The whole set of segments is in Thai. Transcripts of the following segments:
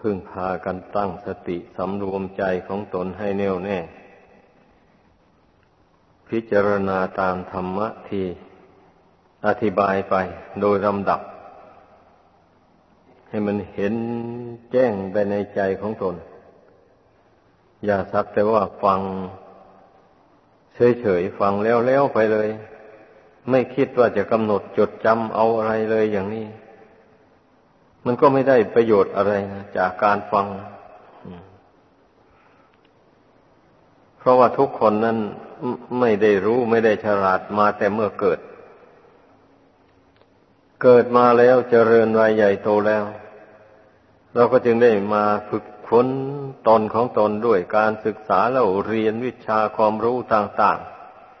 พึ่งพากันตั้งสติสำรวมใจของตนให้แน่วแน่ พิจารณาตามธรรมะที่อธิบายไปโดยลำดับ ให้มันเห็นแจ้งไปในใจของตน อย่าสักแต่ว่าฟังเฉยๆฟังแล้วๆไปเลย ไม่คิดว่าจะกำหนดจดจำเอาอะไรเลยอย่างนี้ มันก็ไม่ได้ประโยชน์อะไรนะจากการฟัง เพราะว่าทุกคนนั้นไม่ได้รู้ไม่ได้ฉลาดมาแต่เมื่อเกิด เกิดมาแล้วเจริญวัยใหญ่โตแล้ว เราก็จึงได้มาฝึกค้นตนของตนด้วยการศึกษาแล้วเรียนวิชาความรู้ต่าง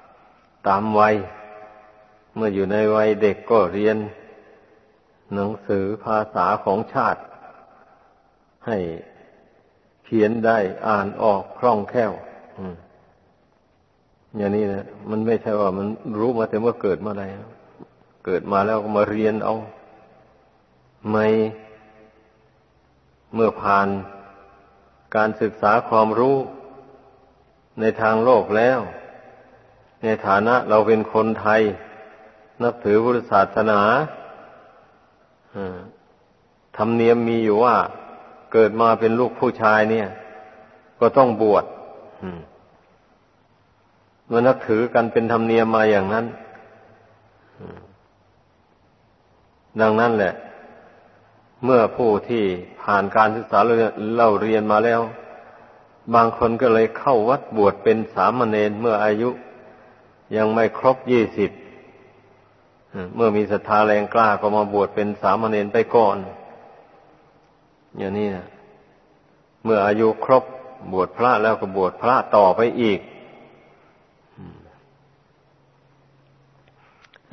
ๆ ตามวัย เมื่ออยู่ในวัยเด็กก็เรียน หนังสือภาษาของชาติ ให้เขียนได้อ่านออกคล่องแคล่วอย่างนี้นะมันไม่ใช่ว่ามันรู้มาแต่เมื่อเกิดเมื่อไรเกิดมาแล้วก็มาเรียนเอา ไม่เมื่อผ่านการศึกษาความรู้ในทางโลกแล้ว ในฐานะเราเป็นคนไทย นับถือพุทธศาสนา ธรรมเนียมมีอยู่ว่า เกิดมาเป็นลูกผู้ชายเนี่ย ก็ต้องบวชมื่อนับถือกันเป็นธรรมเนียมมาอย่างนั้นดังนั้นแหละ เมื่อผู้ที่ผ่านการศึกษาเล่าเรียนมาแล้ว บางคนก็เลยเข้าวัดบวชเป็นสามเณรเมื่ออายุ ยังไม่ครบยี่สิบ เมื่อมีศรัทธาแรงกล้าก็มาบวชเป็นสามเณรไปก่อน อย่างนี้นะเมื่ออายุครบบวชพระแล้วก็บวชพระต่อไปอีก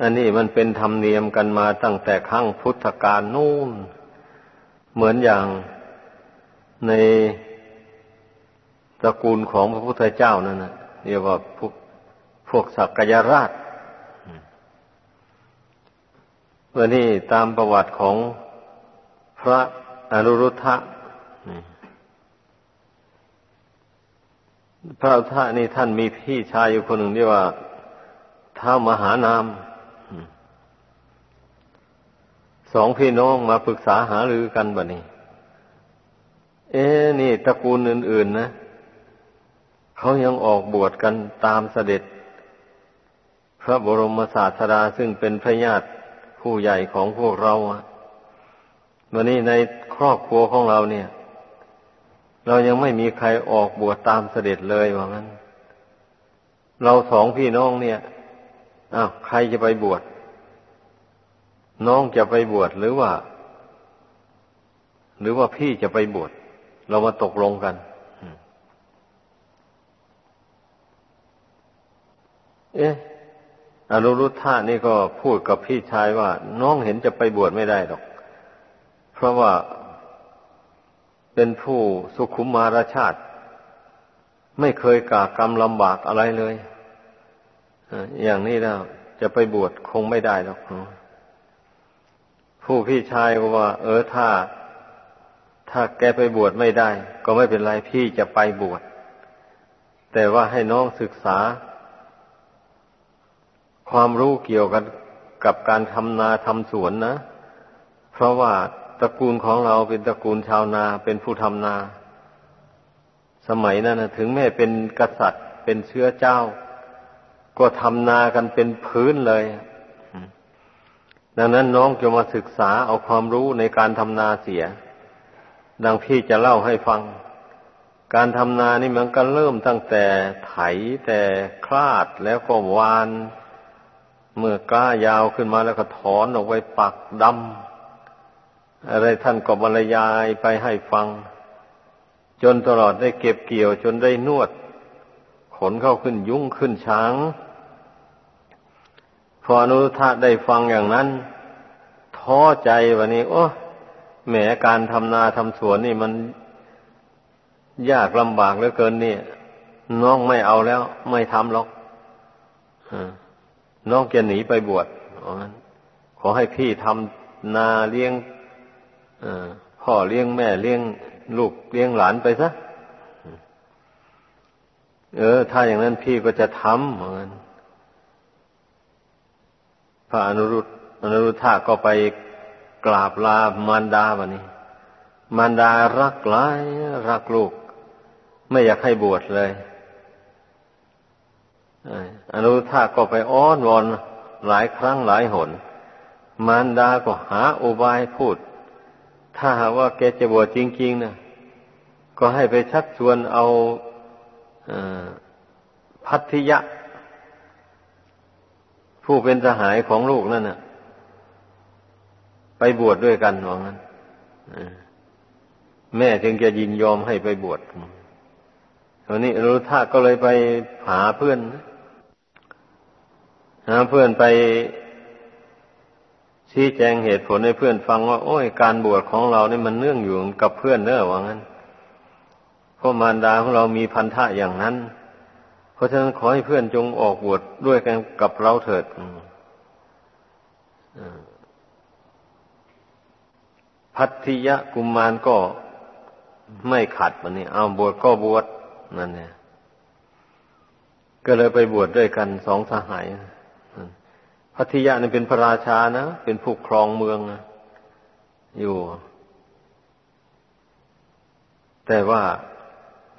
อันนี้มันเป็นธรรมเนียมกันมาตั้งแต่ครั้งพุทธกาลนู่น เหมือนอย่างในตระกูลของพระพุทธเจ้านั่นนะเรียกว่าพวกพวกสักกยราช เมื่อนี้ตามประวัติของพระอนุรุทธะพระอุทธะนี่ท่านมีพี่ชายอยู่คนหนึ่งเรียกว่าท้ามหานามสองพี่น้องมาปรึกษาหารือกันบ่นี้ เอ๊นี่ตระกูลอื่น ๆ นะเขายังออกบวชกันตามเสด็จ พระบรมศาสดาซึ่งเป็นพระญาติ ผู้ใหญ่ของพวกเราวันนี้ในครอบครัวของเราเนี่ย เรายังไม่มีใครออกบวชตามเสด็จเลยว่างั้น เราสองพี่น้องเนี่ยอ้าวใครจะไปบวชน้องจะไปบวชหรือว่า หรือว่าพี่จะไปบวชเรามาตกลงกันเอ๊ะ อนุรุทธานี่ก็พูดกับพี่ชายว่า น้องเห็นจะไปบวชไม่ได้หรอก เพราะว่าเป็นผู้สุขุมมารชาติ ไม่เคยกากรรมลำบากอะไรเลยอย่างนี้แล้วจะไปบวชคงไม่ได้หรอกผู้พี่ชายก็ว่า เออถ้า ถ้าแกไปบวชไม่ได้ ก็ไม่เป็นไรพี่จะไปบวชแต่ว่าให้น้องศึกษา ความรู้เกี่ยวกันกับการทำนาทำสวนนะ เพราะว่าตระกูลของเราเป็นตระกูลชาวนาเป็นผู้ทำนา สมัยนั้นนะถึงแม้เป็นกษัตริย์เป็นเชื้อเจ้า ก็ทำนากันเป็นพื้นเลย ดังนั้นน้องจะมาศึกษาเอาความรู้ในการทำนาเสีย ดังพี่จะเล่าให้ฟัง การทำนานี่มันก็เริ่มตั้งแต่ไถแต่คลาดแล้วก็วาน เมื่อก้ายาวขึ้นมาแล้วก็ถอนออกไปปักดำอะไรท่านก็บรรยายไปให้ฟัง จนตลอดได้เก็บเกี่ยวจนได้นวด ขนเข้าขึ้นยุ่งขึ้นช้าง พออนุทะได้ฟังอย่างนั้น ท้อใจวันนี้ โอ้แหมการทำนาทำสวนนี่มันยากลำบากเหลือเกินเนี่ย น้องไม่เอาแล้ว ไม่ทำหรอก น้องจะหนีไปบวชขอให้พี่ทำนาเลี้ยงพ่อเลี้ยงแม่เลี้ยงลูกเลี้ยงหลานไปซะเออ ถ้าอย่างนั้นพี่ก็จะทำเหมือนพระอนุรุตอนุรุทธะก็ไปกราบลามารดาบะนี้ มารดารักหลายรักลูก ไม่อยากให้บวชเลย อนุทธะก็ไปอ้อนวอนหลายครั้งหลายหน มารดาก็หาอุบายพูด ถ้าหากว่าแกจะบวชจริงๆนะก็ให้ไปชักชวนเอาพัทธิยะ ผู้เป็นสหายของลูกนั่นน่ะ ไปบวชดด้วยกันว่างั้นแม่จึงจะยินยอมให้ไปบวชตอนนี้รู้ท่าก็เลยไปหาเพื่อน หาเพื่อนไปชี้แจงเหตุผลให้เพื่อนฟังว่า โอ้ยการบวชของเราเนี่ยมันเนื่องอยู่กับเพื่อนเนอะว่างั้นเพราะมารดาของเรามีพันธะอย่างนั้น เพราะฉะนั้นขอให้เพื่อนจงออกบวชดด้วยกันกับเราเถิดพัทธิยะกุมมารก็ไม่ขัดมันนี่เอาบวชก็บวชนั่นเนี่ย ก็เลยไปบวชดด้วยกันสองสหาย พัทยาเนี่ยเป็นพระราชานะ เป็นผู้ครองเมืองนะอยู่ แต่ว่า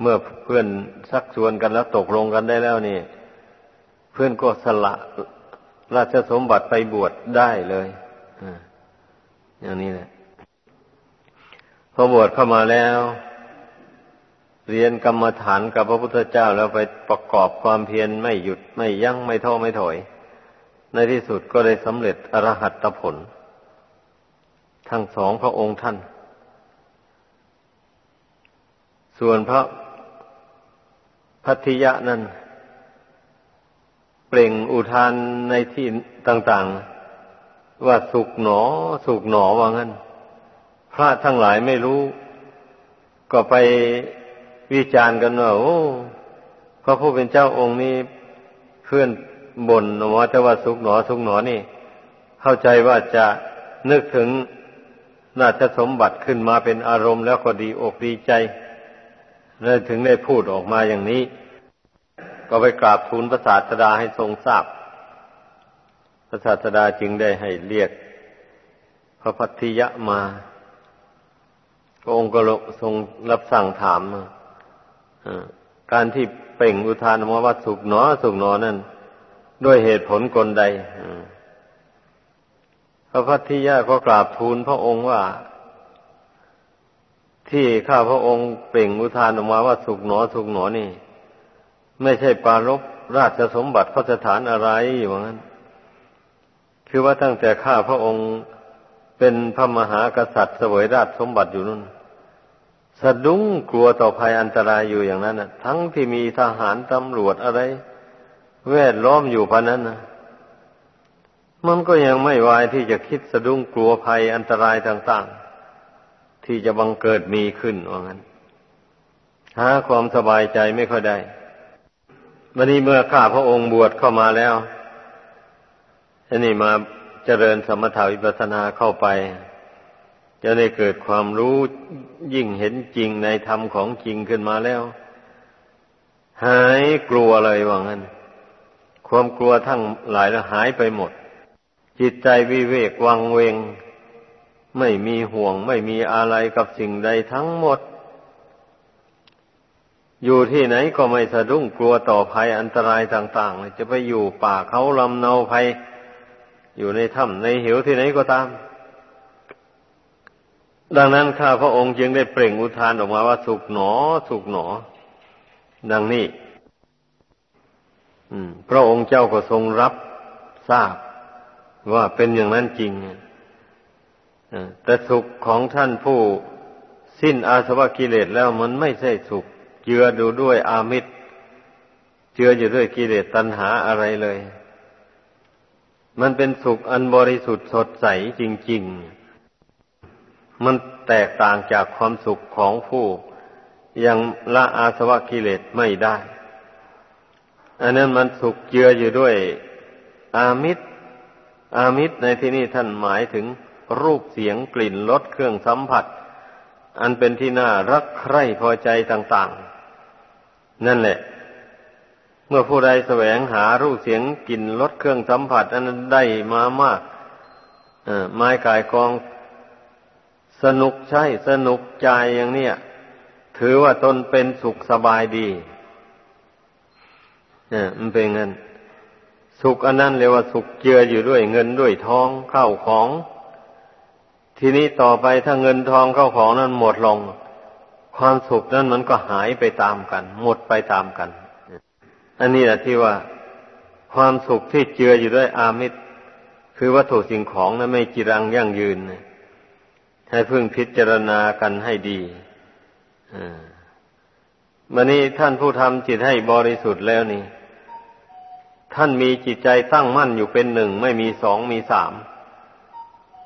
เมื่อเพื่อนสักชวนกันแล้วตกลงกันได้แล้วนี่ เพื่อนก็สละราชสมบัติไปบวชได้เลยอย่างนี้แหละพอบวชเข้ามาแล้ว เรียนกรรมฐานกับพระพุทธเจ้าแล้วไปประกอบความเพียรไม่หยุดไม่ยั้งไม่ท้อไม่ถอย ในที่สุดก็ได้สำเร็จอรหัตผล ทั้งสองพระองค์ท่าน ส่วนพระพัทธิยะนั้น เปล่งอุทานในที่ต่างๆ ว่าสุกหนอ สุกหนอว่างั้น พระทั้งหลายไม่รู้ ก็ไปวิจารณ์กันว่าโอ้พระผู้เป็นเจ้าองค์นี้เพื่อน บ่นว่าแต่ว่าสุขหนอสุขหนอนี่ เข้าใจว่าจะนึกถึงราชสมบัติขึ้นมาเป็นอารมณ์แล้วก็ดีอกดีใจเลยถึงได้พูดออกมาอย่างนี้ ก็ไปกราบทูลพระศาสดาให้ทรงทราบพระศาสดาจึงได้ให้เรียก พระพัทธิยะมาพระองค์ก็ทรงรับสั่งถามการที่เป่งอุทานมาว่าสุกหนอ สุกหนอนั่น ด้วยเหตุผลกลใดพระพัทธิยาก็กราบทูลพระองค์ว่า ที่ข้าพระองค์เปล่งอุทานออกมาว่าสุกหนอสุกหนอนี่ ไม่ใช่ปารบราชสมบัติพระสถานอะไรอยู่างั้น คือว่าตั้งแต่ข้าพระองค์เป็นพระมหากษัตริย์เสวยราชสมบัติอยู่นั่นสะดุ้งกลัวต่อภัยอันตรายอยู่อย่างนั้นทั้งที่มีทหารตำรวจอะไร แวดล้อมอยู่พะนั้นนะมันก็ยังไม่วายที่จะคิดสะดุ้งกลัวภัยอันตรายต่างๆ ที่จะบังเกิดมีขึ้นว่างั้น หาความสบายใจไม่ค่อยได้วันนี้เมื่อข้าพระองค์บวชเข้ามาแล้วอันนี้มาเจริญสมถาวิปัสสนาเข้าไป จะได้เกิดความรู้ยิ่งเห็นจริงในธรรมของจริงขึ้นมาแล้ว หายกลัวเลยว่างั้น ความกลัวทั้งหลายละหายไปหมด จิตใจวิเวกวังเวง ไม่มีห่วงไม่มีอะไรกับสิ่งใดทั้งหมด อยู่ที่ไหนก็ไม่สะดุ้งกลัวต่อภัยอันตรายต่างๆ จะไปอยู่ป่าเขาลำเนาภัย อยู่ในถ้ำในเหวที่ไหนก็ตาม ดังนั้นข้าพระองค์จึงได้เปล่งอุทานออกมาว่าสุขหนอ สุขหนอ ดังนี้ พระองค์เจ้าก็ทรงรับทราบว่าเป็นอย่างนั้นจริงแต่สุขของท่านผู้สิ้นอาสวะกิเลสแล้วมันไม่ใช่สุข เจือดูด้วยอามิตร เจืออยู่ด้วยกิเลสตัณหาอะไรเลย มันเป็นสุขอันบริสุทธิ์สดใสจริง ๆ มันแตกต่างจากความสุขของผู้ ยังละอาสวะกิเลสไม่ได้ อันนั้นมันสุกเจืออยู่ด้วย อามิตร อามิตรในที่นี้ท่านหมายถึงรูปเสียงกลิ่นรสเครื่องสัมผัส อันเป็นที่น่ารักใคร่พอใจต่าง ๆ นั่นแหละ เมื่อผู้ใดแสวงหารูปเสียงกลิ่นรสเครื่องสัมผัส อันนั้นได้มามากไม้กายกองสนุกใช่สนุกใจอย่างเนี้ยถือว่าตนเป็นสุขสบายดี เนี่ยมันเป็นเงิน สุขอันนั้นเรียกว่าสุขเจืออยู่ด้วยเงินด้วยทองเข้าของ ทีนี้ต่อไปถ้าเงินทองเข้าของนั้นหมดลง ความสุขนั้นมันก็หายไปตามกัน หมดไปตามกัน อันนี้แหละที่ว่าความสุขที่เจืออยู่ด้วยอามิตร คือวัตถุสิ่งของนั้นไม่จีรังยั่งยืนให้พึ่งพิจารณากันให้ดีอ่ามันนี้ท่านผู้ทำจิตให้บริสุทธิ์แล้วนี่ ท่านมีจิตใจตั้งมั่นอยู่เป็นหนึ่ง ไม่มีสองมีสาม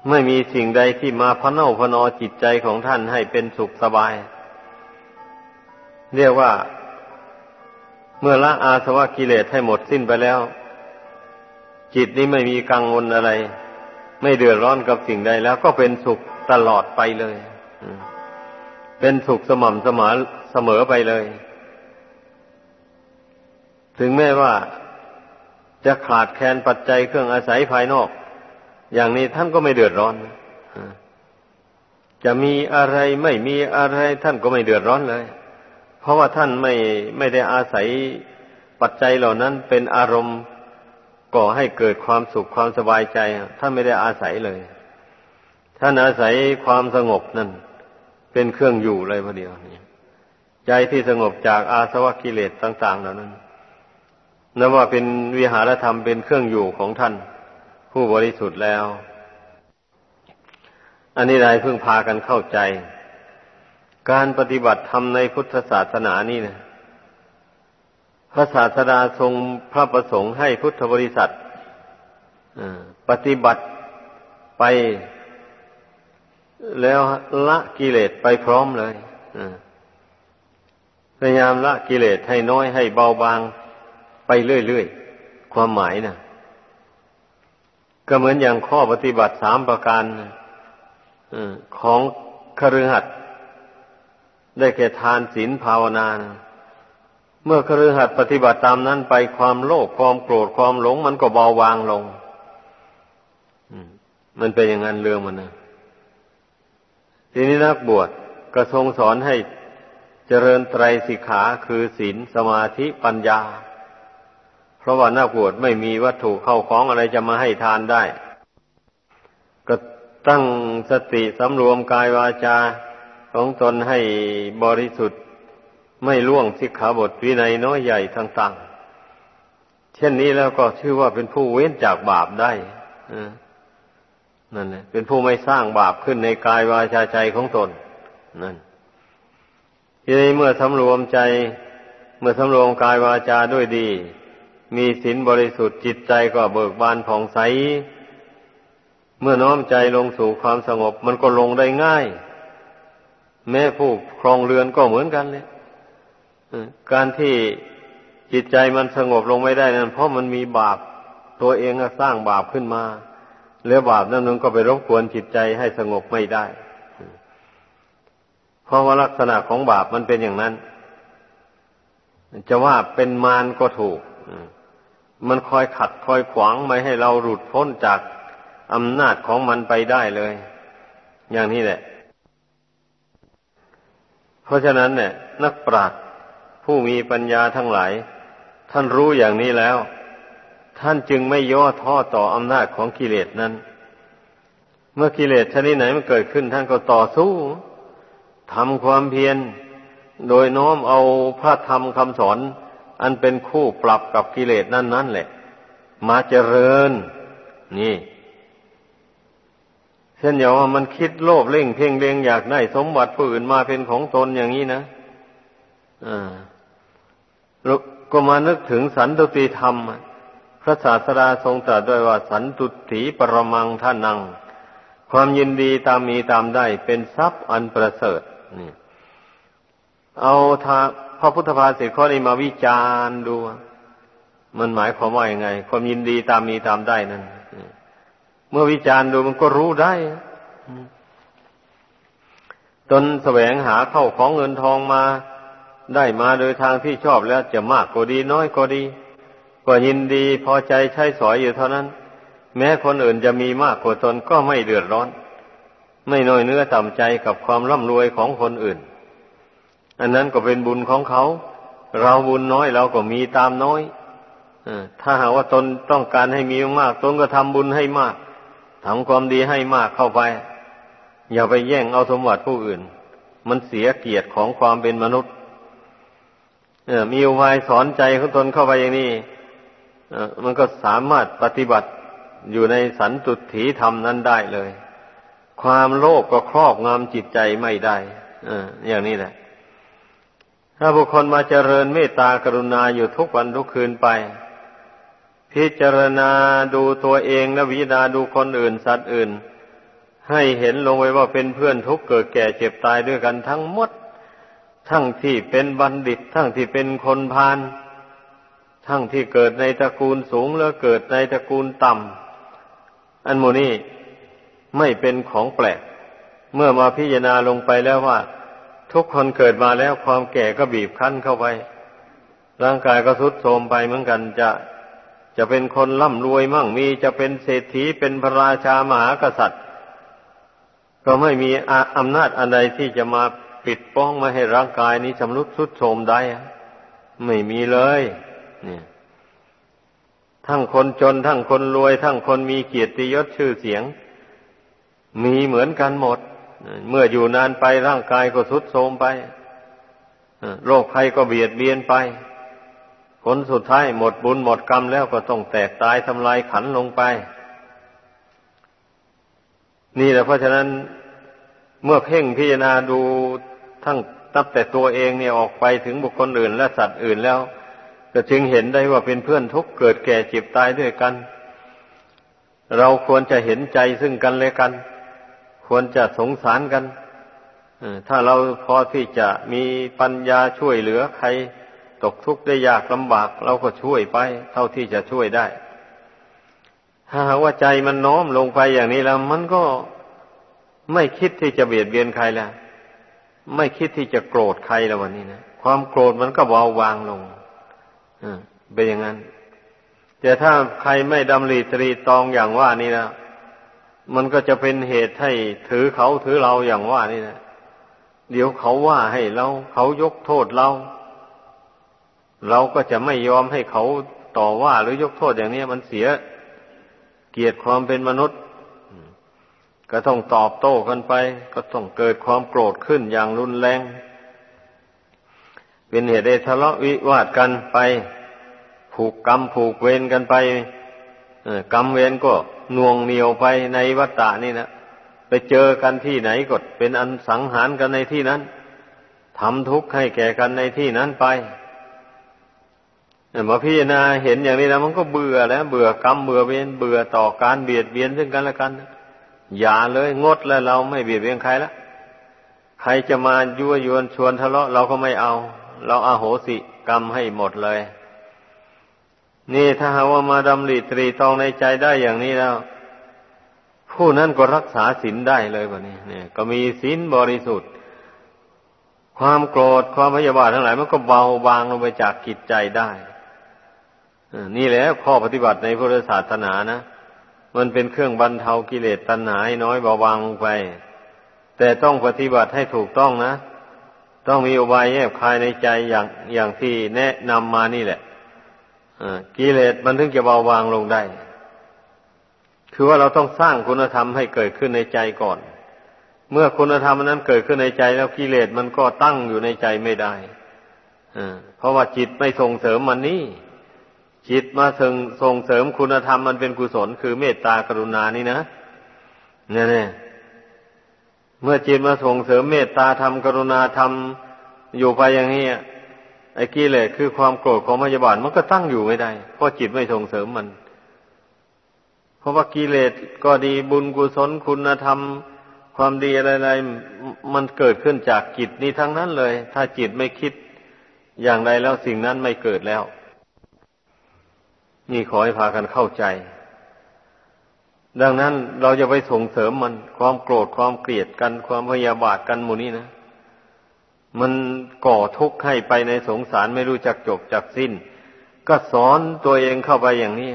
ไม่มีสิ่งใดที่มาพะเนาพนอจิตใจของท่านให้เป็นสุขสบาย เรียกว่า เมื่อละอาสวะกิเลสให้หมดสิ้นไปแล้ว จิตนี้ไม่มีกังวลอะไร ไม่เดือดร้อนกับสิ่งใดแล้วก็เป็นสุขตลอดไปเลย เป็นสุขสม่ำเสมอเสมอไปเลย ถึงแม้ว่า จะขาดแคลนปัจจัยเครื่องอาศัยภายนอก อย่างนี้ท่านก็ไม่เดือดร้อนจะมีอะไรไม่มีอะไรท่านก็ไม่เดือดร้อนเลย เพราะว่าท่านไม่ไม่ได้อาศัยปัจจัยเหล่านั้นเป็นอารมณ์ก่อให้เกิดความสุขความสบายใจท่านไม่ได้อาศัยเลย ท่านอาศัยความสงบนั่น เป็นเครื่องอยู่เลยพอดียวนี่ใจที่สงบจากอาสวะกิเลสต่าง ๆ เหล่านั้น นับว่าเป็นวิหารธรรมเป็นเครื่องอยู่ของท่าน ผู้บริสุทธิ์แล้ว อันนี้ได้เพิ่งพากันเข้าใจ การปฏิบัติธรรมในพุทธศาสนานี่นะพระศาสดาทรงพระประสงค์ให้พุทธบริษัทปฏิบัติไปแล้วละกิเลสไปพร้อมเลยพยายามละกิเลสให้น้อยให้เบาบาง ไปเรื่อยๆ ความหมายนะก็เหมือนอย่างข้อปฏิบัติสามประการของคฤหัสถ์ได้แก่ทานศีลภาวนานะเมื่อคฤหัสถ์ปฏิบัติตามนั้นไปความโลภความโกรธความหลง มันก็เบาบางลงมันเป็นอย่างนั้นเรื่องมันนะทีนี้นักบวชก็ทรงสอนให้เจริญไตรสิกขาคือศีลสมาธิปัญญา เพราะว่านักบวชไม่มีวัตถุเข้าของอะไรจะมาให้ทานได้ ก็ตั้งสติสำรวมกายวาจาของตนให้บริสุทธิ์ไม่ล่วงสิกขาบทวินัยน้อยใหญ่ต่างๆ เช่นนี้แล้วก็ชื่อว่าเป็นผู้เว้นจากบาปได้นั่นแหละเป็นผู้ไม่สร้างบาปขึ้นในกายวาจาใจของตน นั่นทีนี้เมื่อสำรวมใจ เมื่อสำรวมกายวาจาด้วยดี มีศีลบริสุทธิ์จิตใจก็เบิกบานผ่องใส เมื่อน้อมใจลงสู่ความสงบ มันก็ลงได้ง่าย แม้ผู้ครองเรือนก็เหมือนกันเลยการที่จิตใจมันสงบลงไม่ได้นั้น เพราะมันมีบาปตัวเองสร้างบาปขึ้นมา แล้วบาปนั้นมันก็ไปรบกวนจิตใจให้สงบไม่ได้ เพราะว่าลักษณะของบาปมันเป็นอย่างนั้น จะว่าเป็นมารก็ถูก มันคอยขัดคอยขวางไม่ให้เราหลุดพ้นจากอำนาจของมันไปได้เลย อย่างนี้แหละ เพราะฉะนั้นเนี่ย นักปราชญ์ผู้มีปัญญาทั้งหลาย ท่านรู้อย่างนี้แล้ว ท่านจึงไม่ย่อท้อต่ออำนาจของกิเลสนั้น เมื่อกิเลสชนิดไหนมันเกิดขึ้นท่านก็ต่อสู้ทำความเพียรโดยน้อมเอาพระธรรมคำสอน อันเป็นคู่ปรับกับกิเลสนั่นนั่นแหละ มาเจริญ นี่ เช่นอย่างว่ามันคิดโลภเล่งเพ่งเลงอยากได้สมบัติผู้อื่นมาเป็นของตนอย่างนี้นะอ่าก็มานึกถึงสันตุติธรรม พระศาสดาทรงตรัสด้วยว่าสันตุถีปรมังท่านัง ความยินดีตามมีตามได้เป็นทรัพย์อันประเสริฐนี่ เอาทาพระพุทธภาษิตข้อนี้มาวิจารณ์ดู มันหมายความว่าอย่างไง ความยินดีตามมีตามได้นั้นเมื่อวิจารณ์ดูมันก็รู้ได้ตนแสวงหาเข้าของเงินทองมาได้มาโดยทางที่ชอบแล้วจะมากก็ดีน้อยก็ดี ก็ยินดีพอใจใช้สอยอยู่เท่านั้น แม้คนอื่นจะมีมากกว่าตนก็ไม่เดือดร้อน ไม่น้อยเนื้อต่ำใจกับความร่ำรวยของคนอื่น อันนั้นก็เป็นบุญของเขา เราบุญน้อยเราก็มีตามน้อยถ้าหากว่าตนต้องการให้มีมากตนก็ทำบุญให้มากทำความดีให้มากเข้าไป อย่าไปแย่งเอาสมบัติผู้อื่น มันเสียเกียรติของความเป็นมนุษย์มีอุบายสอนใจของตนเข้าไปอย่างนี้มันก็สามารถปฏิบัติอยู่ในสันตุถีธรรมนั้นได้เลย ความโลภกก็ครอบงำจิตใจไม่ได้อย่างนี้แหละ ถ้าบุคคลมาเจริญเมตตากรุณาอยู่ทุกวันทุกคืนไป พิจารณาดูตัวเองและวิจาดูคนอื่นสัตว์อื่น ให้เห็นลงไว้ว่าเป็นเพื่อนทุกเกิดแก่เจ็บตายด้วยกันทั้งหมด ทั้งที่เป็นบัณฑิต ทั้งที่เป็นคนพาลทั้งที่เกิดในตระกูลสูงหรือเกิดในตระกูลต่ำอันโมนี้ไม่เป็นของแปลก เมื่อมาพิจารณาลงไปแล้วว่า ทุกคนเกิดมาแล้วความแก่ก็บีบคั้นเข้าไป ร่างกายก็ทรุดโทรมไปเหมือนกันจะจะเป็นคนร่ำรวยมั่งมีจะเป็นเศรษฐีเป็นพระราชามหากษัตริย์ ก็ไม่มีอำนาจอันใดที่จะมาปิดป้องไม่ให้ร่างกายนี้ชำรุดทรุดโทรมได้ไม่มีเลยเนี่ยทั้งคนจนทั้งคนรวย ทั้งคนมีเกียรติยศชื่อเสียง มีเหมือนกันหมด เมื่ออยู่นานไปร่างกายก็ทรุดโทรมไปโรคภัยก็เบียดเบียนไป ผลสุดท้ายหมดบุญหมดกรรมแล้วก็ต้องแตกตายทำลายขันลงไป นี่แหละเพราะฉะนั้นเมื่อเพ่งพิจารณาดูทั้งตับแต่ตัวเองเนี่ยออกไปถึงบุคคลอื่นและสัตว์อื่นแล้ว ก็จึงเห็นได้ว่าเป็นเพื่อนทุกเกิดแก่เจ็บตายด้วยกัน เราควรจะเห็นใจซึ่งกันและกัน ควรจะสงสารกันถ้าเราพอที่จะมีปัญญาช่วยเหลือใคร ตกทุกข์ได้ยากลำบาก เราก็ช่วยไป เท่าที่จะช่วยได้ ถ้าว่าใจมันน้อมลงไปอย่างนี้แล้ว มันก็ไม่คิดที่จะเบียดเบียนใครแล้วไม่คิดที่จะโกรธใครแล้ววันนี้นะความโกรธมันก็เบาบางลงเป็นอย่างนั้นแต่ถ้าใครไม่ดำริตรีตองอย่างว่านี่นะ มันก็จะเป็นเหตุให้ถือเขาถือเราอย่างว่านี่นะเดี๋ยวเขาว่าให้เราเขายกโทษเรา เราก็จะไม่ยอมให้เขาต่อว่าหรือยกโทษอย่างนี้มันเสียเกียรติความเป็นมนุษย์ ก็ต้องตอบโต้กันไป ก็ต้องเกิดความโกรธขึ้นอย่างรุนแรง เป็นเหตุให้ทะเลาะวิวาทกันไป ผูกกรรมผูกเวรกันไป กรรมเวรก็น่วงเหนียวไปในวัฏฏะนี่นะไปเจอกันที่ไหนก็เป็นอันสังหารกันในที่นั้นทำทุกข์ให้แก่กันในที่นั้นไปมาพิจารณาเห็นอย่างนี้แล้วมันก็เบื่อแล้ว เบื่อกรรมเบื่อเวรเบื่อต่อการเบียดเบียนซึ่งกันและกัน อย่าเลยงดแล้วเราไม่เบียดเบียนใครละใครจะมายั่วยวนชวนทะเลาะเราก็ไม่เอา เราอาโหสิกรรมให้หมดเลย นี่ถ้าหาว่ามาดำริตรีตองในใจได้อย่างนี้แล้ว ผู้นั้นก็รักษาศีลได้เลยแบบนี้เนี่ย ก็มีศีลบริสุทธิ์ ความโกรธความพยาบาททั้งหลาย มันก็เบาบางลงไปจากกิจใจได้นี่แหละข้อปฏิบัติในพุทธศาสนานะมันเป็นเครื่องบรรเทากิเลสตัณหาให้น้อยเบาบางลงไป แต่ต้องปฏิบัติให้ถูกต้องนะ ต้องมีอุบายแยบคายในใจอย่างอย่างที่แนะนำมานี่แหละ กิเลสมันถึงจะเบาบางลงได้ คือว่าเราต้องสร้างคุณธรรมให้เกิดขึ้นในใจก่อน เมื่อคุณธรรมนั้นเกิดขึ้นในใจแล้วกิเลสมันก็ตั้งอยู่ในใจไม่ได้เพราะว่าจิตไม่ส่งเสริมมันนี่ จิตมาส่งส่งเสริมคุณธรรมมันเป็นกุศล คือเมตตากรุณานี่นะเนี่ยเนี่ยเมื่อจิตมาส่งเสริมเมตตาธรรมกรุณาธรรมอยู่ไปอย่างนี้ ไอ้กิเลสคือความโกรธของพยาบาทมันก็ตั้งอยู่ไม่ได้ เพราะจิตไม่ส่งเสริมมัน เพราะว่ากิเลสก็ดีบุญกุศลคุณธรรม ความดีอะไรๆมันเกิดขึ้นจากจิตนี้ทั้งนั้นเลย ถ้าจิตไม่คิดอย่างใดแล้วสิ่งนั้นไม่เกิดแล้ว นี่ขอให้พากันเข้าใจ ดังนั้นเราจะไปส่งเสริมมันความโกรธความเกลียดกันความพยาบาทกันหมู่นี้นะ มันก่อทุกข์ให้ไปในสงสารไม่รู้จักจบจักสิ้น ก็สอนตัวเองเข้าไปอย่างนี้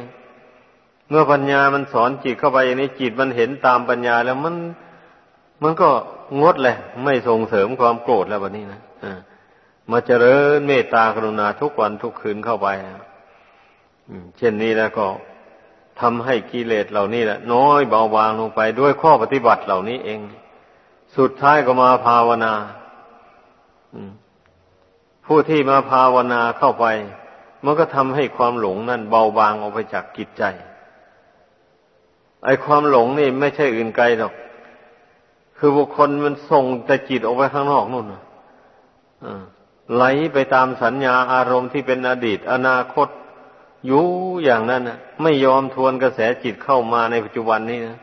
เมื่อปัญญามันสอนจิตเข้าไปอย่างนี้จิตมันเห็นตามปัญญาแล้วมันมันก็งดเลยไม่ส่งเสริมความโกรธแล้ววันนี้นะมาเจริญเมตตากรุณาทุกวันทุกคืนเข้าไปเช่นนี้แล้วก็ทำให้กิเลสเหล่านี้แหละน้อยเบาบางลงไปด้วยข้อปฏิบัติเหล่านี้เอง สุดท้ายก็มาภาวนา ผู้ที่มาภาวนาเข้าไป มันก็ทำให้ความหลงนั่นเบาบางออกไปจากกิจใจ ไอ้ความหลงนี่ไม่ใช่อื่นไกลหรอก คือบุคคลมันส่งแต่จิตออกไปข้างนอกนู่นไหลไปตามสัญญาอารมณ์ที่เป็นอดีต อนาคตอยู่อย่างนั้นนะไม่ยอมทวนกระแสจิตเข้ามาในปัจจุบันนี้นะ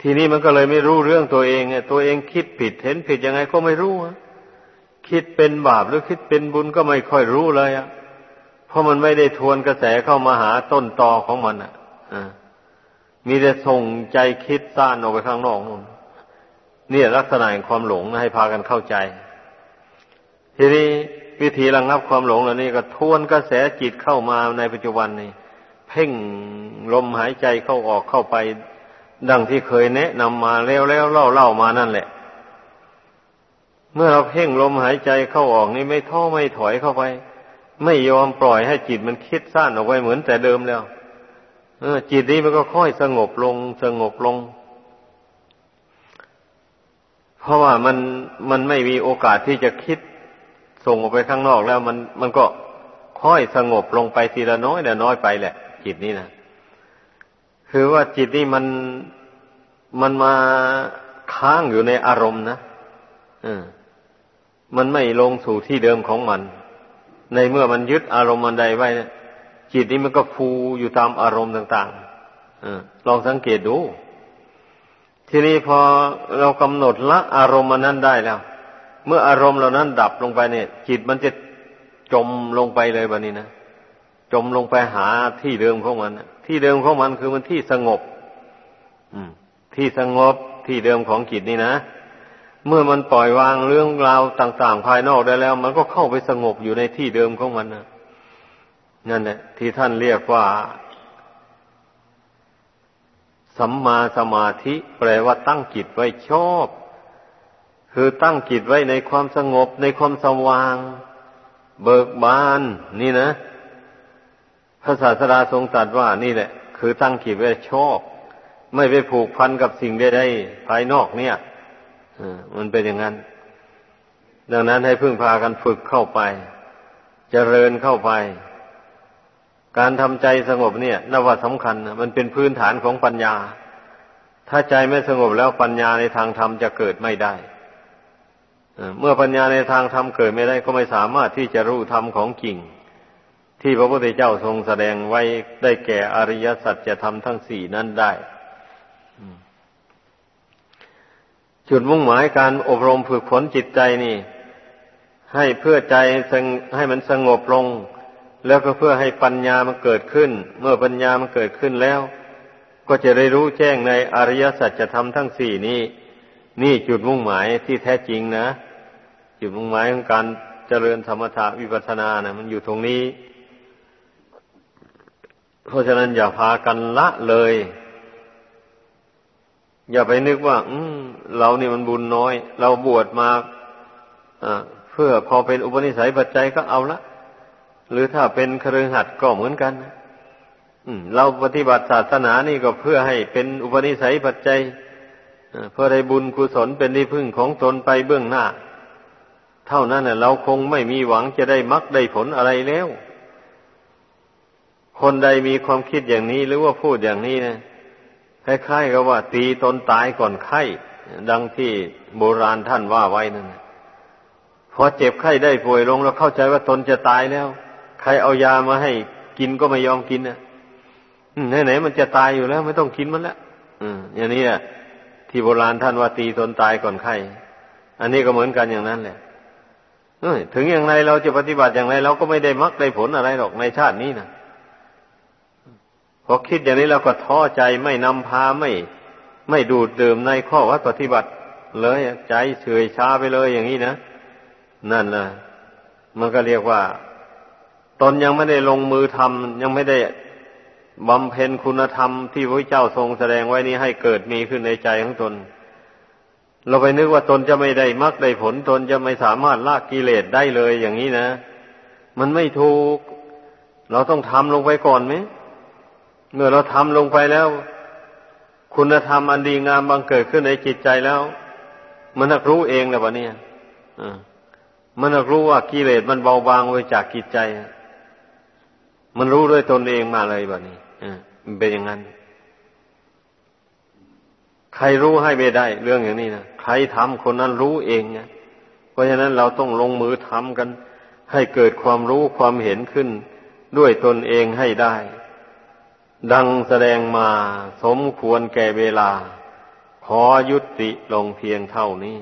ทีนี้มันก็เลยไม่รู้เรื่องตัวเองเนี่ยตัวเองคิดผิดเห็นผิดยังไงก็ไม่รู้ คิดเป็นบาปหรือคิดเป็นบุญก็ไม่ค่อยรู้เลยอะเพราะมันไม่ได้ทวนกระแสเข้ามาหาต้นตอของมันอะมีแต่ส่งใจคิดซ่านออกไปข้างนอกนู่นนี่ลักษณะแห่งความหลงให้พากันเข้าใจ ทีนี้วิธีระงับความหลงเหล่านี้ก็ทวนกระแสจิตเข้ามาในปัจจุบันนี้เพ่งลมหายใจเข้าออกเข้าไป ดังที่เคยแนะนำมาแล้วแล้วเล่าเล่ามานั่นแหละ เมื่อเราเพ่งลมหายใจเข้าออกนี่ไม่ท้อไม่ถอยเข้าไป ไม่ยอมปล่อยให้จิตมันคิดสั้นออกไปเหมือนแต่เดิมแล้วเออจิตนี้มันก็ค่อยสงบลง สงบลง เพราะว่ามันมันไม่มีโอกาสที่จะคิดส่งออกไปข้างนอกแล้ว มันมันก็ค่อยสงบลงไปทีละน้อยละน้อยไปแหละ จิตนี้นะคือว่าจิตนี้มันมันมาค้างอยู่ในอารมณ์นะอืม มันไม่ลงสู่ที่เดิมของมัน ในเมื่อมันยึดอารมณ์มันใดไว้จิตนี้มันก็ฟูอยู่ตามอารมณ์ต่างๆอลองสังเกตดู ทีนี้พอเรากำหนดละอารมณ์นนั้นได้แล้ว เมื่ออารมณ์เหล่านั้นดับลงไปเนี่ย จิตมันจะจมลงไปเลยแบบนี้นะจมลงไปหาที่เดิมของมันที่เดิมของมันคือมันที่สงบ อืม ที่สงบที่เดิมของจิตนี่นะ เมื่อมันปล่อยวางเรื่องราวต่าง ๆ ภายนอกได้แล้ว มันก็เข้าไปสงบอยู่ในที่เดิมของมันนะนั่นแหละที่ท่านเรียกว่า สัมมาสมาธิ แปลว่าตั้งจิตไว้ชอบ คือตั้งจิตไว้ในความสงบ ในความสว่าง เบิกบาน นี่นะพระศาสดาทรงตรัสว่านี่แหละ คือตั้งจิตไว้ชอบ ไม่ไปผูกพันกับสิ่งใดๆภายนอกเนี่ย มันเป็นอย่างนั้น ดังนั้นให้พึ่งพากันฝึกเข้าไปจเจริญเข้าไป การทำใจสงบเนี่ยนับว่าสำคัญมันเป็นพื้นฐานของปัญญา ถ้าใจไม่สงบแล้วปัญญาในทางธรรมจะเกิดไม่ได้เมื่อปัญญาในทางธรรมเกิดไม่ได้ก็ไม่สามารถที่จะรู้ธรรมของจริง ที่พระพุทธเจ้าทรงแสดงไว้ได้แก่อริยสัจจะทำทั้งสี่นั้นได้ จุดมุ่งหมายการอบรมฝึกฝนจิตใจนี่ ให้เพื่อใจให้มันสงบลง แล้วก็เพื่อให้ปัญญามันเกิดขึ้น เมื่อปัญญามันเกิดขึ้นแล้ว ก็จะได้รู้แจ้งในอริยสัจจะทำทั้งสี่นี้ นี่จุดมุ่งหมายที่แท้จริงนะ จุดมุ่งหมายของการเจริญธรรมถาวิปัสสนานะมันอยู่ตรงนี้ เพราะฉะนั้นอย่าพากันละเลย อย่าไปนึกว่า อืมเรานี่มันบุญน้อย เราบวชมาเพื่อพอเป็นอุปนิสัยปัจจัยก็เอาละ หรือถ้าเป็นครือหัดก็เหมือนกันเราปฏิบัติศาสนานี่ก็เพื่อให้เป็นอุปนิสัยปัจจัยเพื่อได้บุญกุศลเป็นที่พึ่งของตนไปเบื้องหน้า เท่านั้นเราคงไม่มีหวังจะได้มรรคได้ผลอะไรแล้ว คนใดมีความคิดอย่างนี้หรือว่าพูดอย่างนี้นะ คล้ายๆกับว่า ตีตนตายก่อนไข้ ดังที่โบราณท่านว่าไว้นั่นพอเจ็บไข้ได้ป่วยลงแล้วเข้าใจว่าตนจะตายแล้ว ใครเอายามาให้กินก็ไม่ยอมกินนะไหนๆมันจะตายอยู่แล้ว ไม่ต้องกินมันแล้วอืมอย่างนี้อะที่โบราณท่านว่าตีตนตายก่อนไข้อันนี้ก็เหมือนกันอย่างนั้นแหละถึงอย่างไรเราจะปฏิบัติอย่างไรเราก็ไม่ได้มักได้ผลอะไรหรอกในชาตินี้นะ พอคิดอย่างนี้เราก็ท้อใจไม่นำพาไม่ ไม่ดูดดื่มในข้อวัดปฏิบัติ เลยใจเฉยชาไปเลยอย่างนี้นะนั่นนะมันก็เรียกว่า ตนยังไม่ได้ลงมือทำยังไม่ได้บำเพ็ญคุณธรรมที่พระเจ้าทรงแสดงไว้นี้ให้เกิดมีขึ้นในใจของตน เราไปนึกว่าตนจะไม่ได้มรรคได้ผลตนจะไม่สามารถละกกิเลสได้เลยอย่างนี้นะ มันไม่ถูก เราต้องทำลงไปก่อนไหม เมื่อเราทำลงไปแล้ว คุณธรรมอันดีงามบังเกิดขึ้นในจิตใจแล้ว มันนักรู้เองและวะเนี่ยมันนักรู้ว่ากิเลสมันเบาบางไปจากจิตใจ มันรู้ด้วยตนเองมาเลยแบบนี้มันเป็นอย่างนั้น ใครรู้ให้ไม่ได้ เรื่องอย่างนี้นะใครทำคนนั้นรู้เองไงเพราะฉะนั้นเราต้องลงมือทำกัน ให้เกิดความรู้ความเห็นขึ้น ด้วยตนเองให้ได้ ดังแสดงมาสมควรแก่เวลา ขอยุติลงเพียงเท่านี้